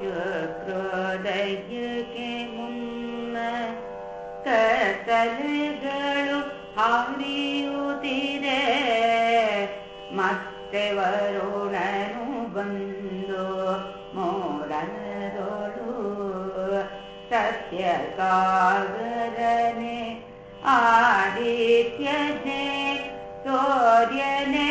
ಶುಕ್ರೋದಯಕ್ಕೆ ಮುನ್ನ ಕತ್ತಲೆಗಳು ಹಾರಿಯುತ್ತಿದೆ ಮತ್ತೆ ವರುಣನು ಬಂದು ಮೋಡದೊಳು ಸತ್ಯ ಕಾಗರನೆ ಆದಿತ್ಯನೆ ಸೂರ್ಯನೇ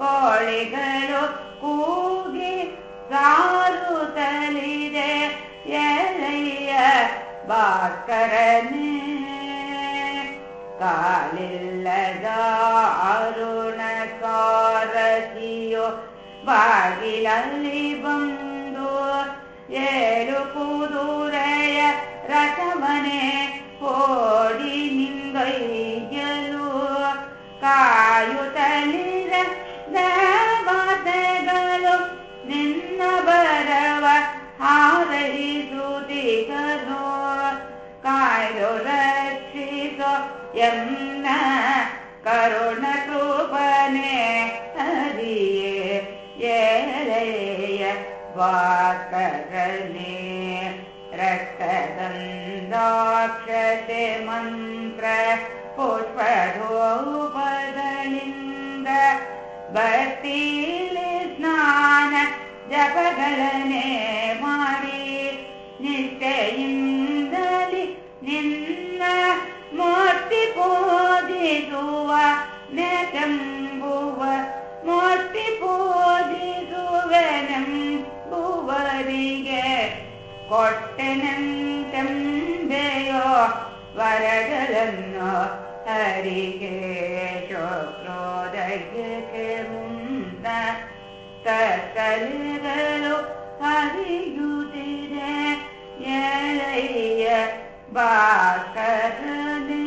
ಕೋಳಿಗಳು ಕೂಗಿ ಸಾರುತ್ತಲಿದೆ ಎಲೆಯ ಭಾಸ್ಕರನೇ ಕಾಲಿಲ್ಲದ ಅರುಣ ಸಾರಥಿಯೋ ಬಾಗಿಲಲ್ಲಿ ಬಂದು ಏಳು ಕುದುರೆಯ ರಥವನೆ ಓಡಿ ನಿಂಗೈಯಲು ಕಾಯುತ್ತಲಿರ ದೇವತೆಗಳು ನಿನ್ನ ಬರವ ಹಾರೈಸುತ್ತಿಗಲು ಕಾಯ್ದು ರಕ್ಷಿಸೋ ಎನ್ನ ಕರುಣ ಕೃಪನೆ ಹರಿಯೇ ಏಳೆಯ ವಾಕರನೆ ರಕ್ತದಂದಾಕ್ಷತೆ ಮಂತ್ರ ಪುಷ್ಪಧೂಪಗಳಿಂದ ಸ್ನಾನ ಜಪಗಳನೆ ಮಾಡಿ ನಿಷ್ಠೆಯಿಂದಲಿ ನಿನ್ನ ಮೂರ್ತಿ ಪೂಜಿಸುವ ನೆಟಂಬುವ ಮೂರ್ತಿ ಪೂಜಿಸುವೆನೆಂಬುವರಿಗೆ ಕೊಟ್ಟೆನಂತೆಂಬೆಯೋ ವರಗಳನ್ನು ಹರಿಗೆ ಶುಕ್ರೋದಯಕ್ಕೆ ಮುನ್ನ ಕತ್ತಲೆಗಳು ಹರಿಯುತ್ತಿದೆ ಎಳೆಯ ಭಾಸ್ಕರನೇ